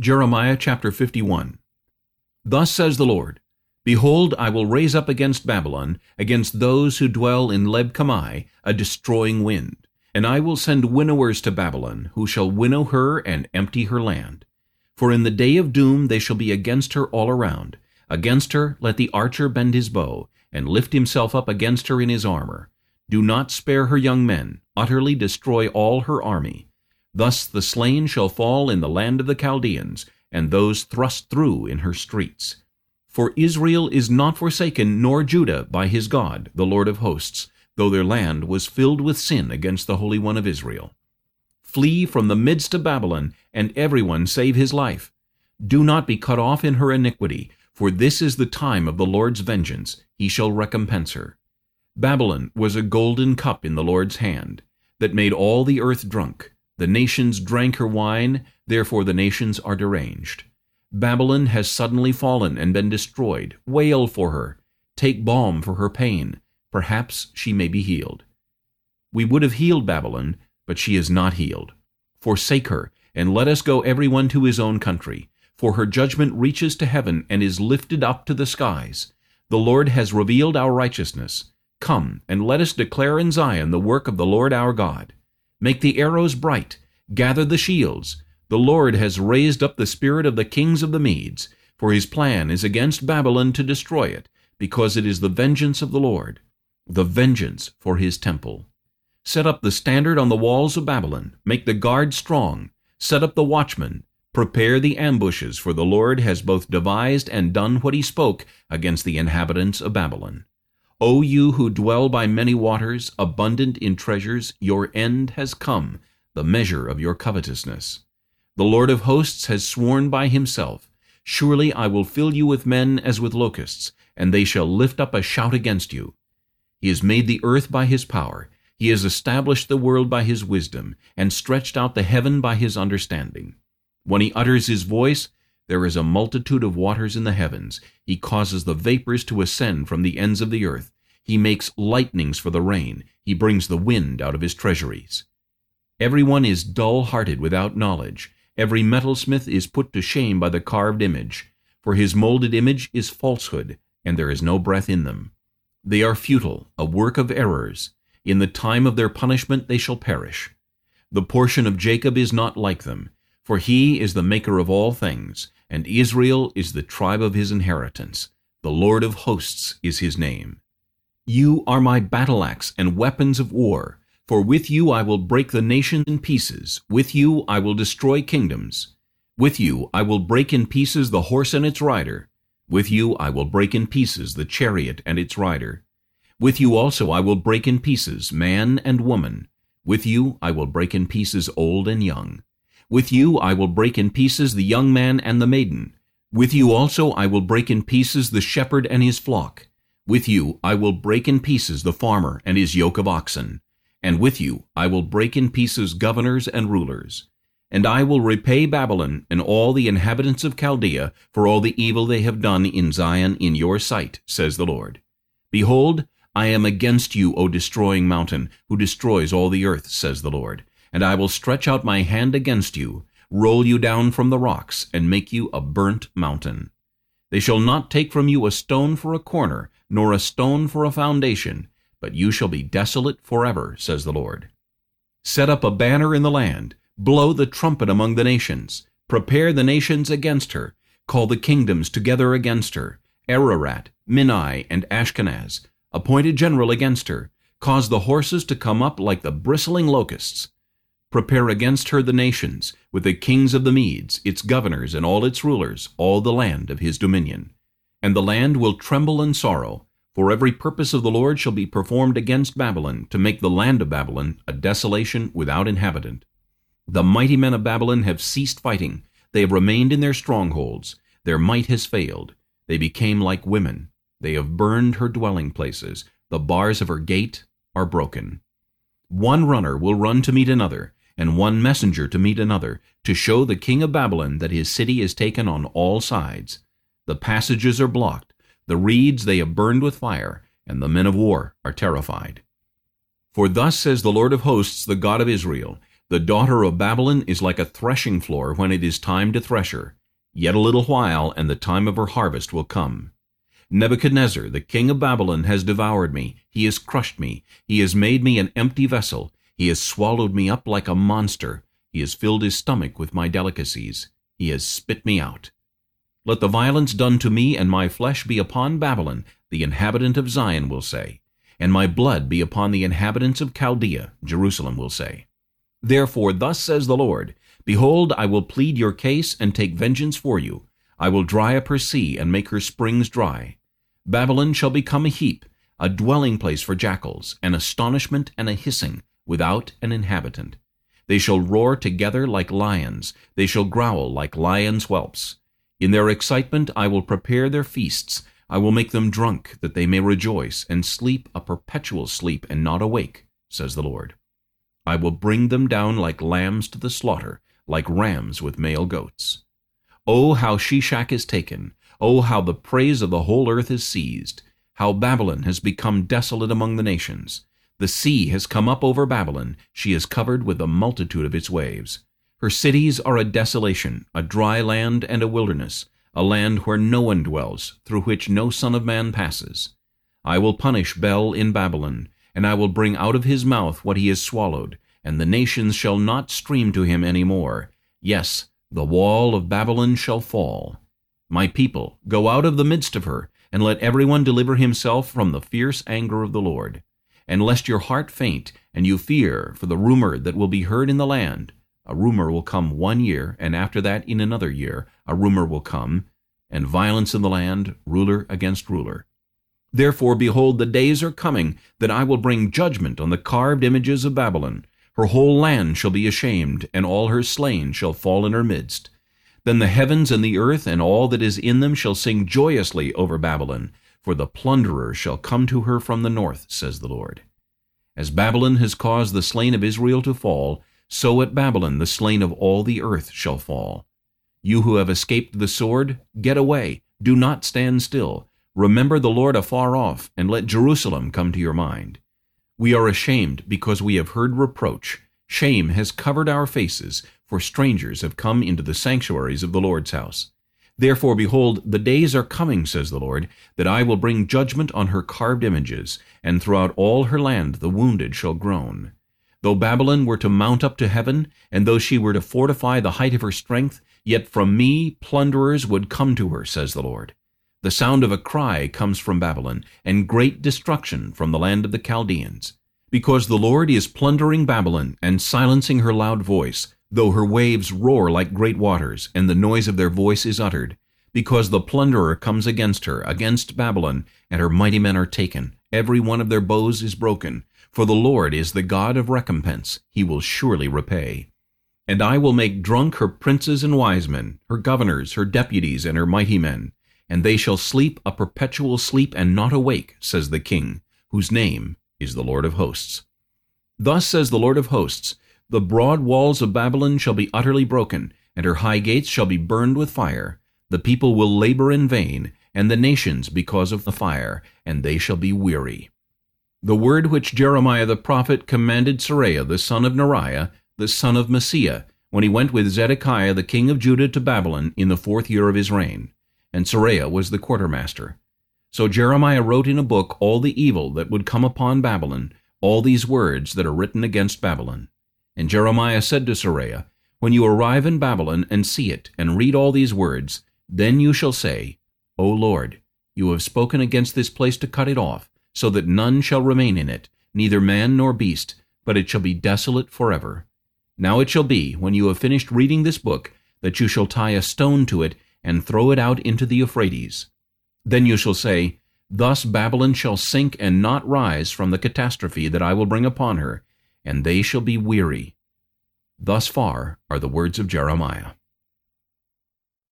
Jeremiah chapter 51 Thus says the Lord, Behold, I will raise up against Babylon, against those who dwell in Leb-Kamai, a destroying wind. And I will send winnowers to Babylon, who shall winnow her and empty her land. For in the day of doom they shall be against her all around. Against her let the archer bend his bow, and lift himself up against her in his armor. Do not spare her young men, utterly destroy all her army. Thus the slain shall fall in the land of the Chaldeans, and those thrust through in her streets. For Israel is not forsaken, nor Judah by his God, the Lord of hosts, though their land was filled with sin against the Holy One of Israel. Flee from the midst of Babylon, and everyone save his life. Do not be cut off in her iniquity, for this is the time of the Lord's vengeance, he shall recompense her. Babylon was a golden cup in the Lord's hand, that made all the earth drunk. The nations drank her wine, therefore the nations are deranged. Babylon has suddenly fallen and been destroyed. Wail for her. Take balm for her pain. Perhaps she may be healed. We would have healed Babylon, but she is not healed. Forsake her, and let us go every one to his own country. For her judgment reaches to heaven and is lifted up to the skies. The Lord has revealed our righteousness. Come, and let us declare in Zion the work of the Lord our God. Make the arrows bright, gather the shields. The Lord has raised up the spirit of the kings of the Medes, for his plan is against Babylon to destroy it, because it is the vengeance of the Lord, the vengeance for his temple. Set up the standard on the walls of Babylon, make the guard strong, set up the watchmen, prepare the ambushes, for the Lord has both devised and done what he spoke against the inhabitants of Babylon. O you who dwell by many waters, abundant in treasures, your end has come, the measure of your covetousness. The Lord of hosts has sworn by himself, Surely I will fill you with men as with locusts, and they shall lift up a shout against you. He has made the earth by his power, he has established the world by his wisdom, and stretched out the heaven by his understanding. When he utters his voice, there is a multitude of waters in the heavens. He causes the vapors to ascend from the ends of the earth. He makes lightnings for the rain. He brings the wind out of his treasuries. Everyone is dull-hearted without knowledge. Every metalsmith is put to shame by the carved image. For his molded image is falsehood, and there is no breath in them. They are futile, a work of errors. In the time of their punishment they shall perish. The portion of Jacob is not like them, for he is the maker of all things, and Israel is the tribe of his inheritance. The Lord of hosts is his name. You are my battle-axe and weapons of war, for with you I will break the nations in pieces, with you I will destroy kingdoms. With you I will break in pieces the horse and its rider. With you I will break in pieces the chariot and its rider. With you also I will break in pieces man and woman. With you I will break in pieces old and young. With you I will break in pieces the young man and the maiden. With you also I will break in pieces the shepherd and his flock. With you I will break in pieces the farmer and his yoke of oxen. And with you I will break in pieces governors and rulers. And I will repay Babylon and all the inhabitants of Chaldea for all the evil they have done in Zion in your sight, says the Lord. Behold, I am against you, O destroying mountain, who destroys all the earth, says the Lord. And I will stretch out my hand against you, roll you down from the rocks, and make you a burnt mountain. They shall not take from you a stone for a corner, nor a stone for a foundation, but you shall be desolate forever, says the Lord. Set up a banner in the land, blow the trumpet among the nations, prepare the nations against her, call the kingdoms together against her, Ararat, Minni, and Ashkenaz, appoint a general against her, cause the horses to come up like the bristling locusts. Prepare against her the nations, with the kings of the Medes, its governors and all its rulers, all the land of his dominion. And the land will tremble and sorrow, for every purpose of the Lord shall be performed against Babylon, to make the land of Babylon a desolation without inhabitant. The mighty men of Babylon have ceased fighting. They have remained in their strongholds. Their might has failed. They became like women. They have burned her dwelling places. The bars of her gate are broken. One runner will run to meet another, and one messenger to meet another, to show the king of Babylon that his city is taken on all sides. The passages are blocked, the reeds they have burned with fire, and the men of war are terrified. For thus says the Lord of hosts, the God of Israel, The daughter of Babylon is like a threshing floor when it is time to thresh her. Yet a little while, and the time of her harvest will come. Nebuchadnezzar, the king of Babylon, has devoured me. He has crushed me. He has made me an empty vessel. He has swallowed me up like a monster. He has filled his stomach with my delicacies. He has spit me out. Let the violence done to me and my flesh be upon Babylon, the inhabitant of Zion will say, and my blood be upon the inhabitants of Chaldea, Jerusalem will say. Therefore thus says the Lord, Behold, I will plead your case and take vengeance for you. I will dry up her sea and make her springs dry. Babylon shall become a heap, a dwelling place for jackals, an astonishment and a hissing, without an inhabitant. They shall roar together like lions, they shall growl like lions' whelps. In their excitement I will prepare their feasts, I will make them drunk, that they may rejoice, and sleep a perpetual sleep, and not awake, says the Lord. I will bring them down like lambs to the slaughter, like rams with male goats. Oh, how Sheshach is taken! Oh, how the praise of the whole earth is seized! How Babylon has become desolate among the nations! The sea has come up over Babylon, she is covered with a multitude of its waves. Her cities are a desolation, a dry land and a wilderness, a land where no one dwells, through which no son of man passes. I will punish Bel in Babylon, and I will bring out of his mouth what he has swallowed, and the nations shall not stream to him any more. Yes, the wall of Babylon shall fall. My people, go out of the midst of her, and let everyone deliver himself from the fierce anger of the Lord. And lest your heart faint, and you fear for the rumor that will be heard in the land, a rumor will come one year, and after that in another year a rumor will come, and violence in the land, ruler against ruler. Therefore, behold, the days are coming that I will bring judgment on the carved images of Babylon. Her whole land shall be ashamed, and all her slain shall fall in her midst. Then the heavens and the earth and all that is in them shall sing joyously over Babylon, for the plunderer shall come to her from the north, says the Lord. As Babylon has caused the slain of Israel to fall, so at Babylon the slain of all the earth shall fall. You who have escaped the sword, get away, do not stand still. Remember the Lord afar off, and let Jerusalem come to your mind. We are ashamed because we have heard reproach. Shame has covered our faces, for strangers have come into the sanctuaries of the Lord's house. Therefore, behold, the days are coming, says the Lord, that I will bring judgment on her carved images, and throughout all her land the wounded shall groan. Though Babylon were to mount up to heaven, and though she were to fortify the height of her strength, yet from me plunderers would come to her, says the Lord. The sound of a cry comes from Babylon, and great destruction from the land of the Chaldeans. Because the Lord is plundering Babylon, and silencing her loud voice, though her waves roar like great waters, and the noise of their voice is uttered. Because the plunderer comes against her, against Babylon, and her mighty men are taken. Every one of their bows is broken. For the Lord is the God of recompense. He will surely repay. And I will make drunk her princes and wise men, her governors, her deputies, and her mighty men and they shall sleep a perpetual sleep and not awake, says the King, whose name is the Lord of hosts. Thus says the Lord of hosts, The broad walls of Babylon shall be utterly broken, and her high gates shall be burned with fire. The people will labor in vain, and the nations because of the fire, and they shall be weary. The word which Jeremiah the prophet commanded Seraiah the son of Neriah, the son of Mahseiah, when he went with Zedekiah the king of Judah to Babylon in the fourth year of his reign and Seraiah was the quartermaster. So Jeremiah wrote in a book all the evil that would come upon Babylon, all these words that are written against Babylon. And Jeremiah said to Seraiah, When you arrive in Babylon and see it, and read all these words, then you shall say, O Lord, you have spoken against this place to cut it off, so that none shall remain in it, neither man nor beast, but it shall be desolate forever. Now it shall be, when you have finished reading this book, that you shall tie a stone to it and throw it out into the Euphrates. Then you shall say, Thus Babylon shall sink and not rise from the catastrophe that I will bring upon her, and they shall be weary. Thus far are the words of Jeremiah.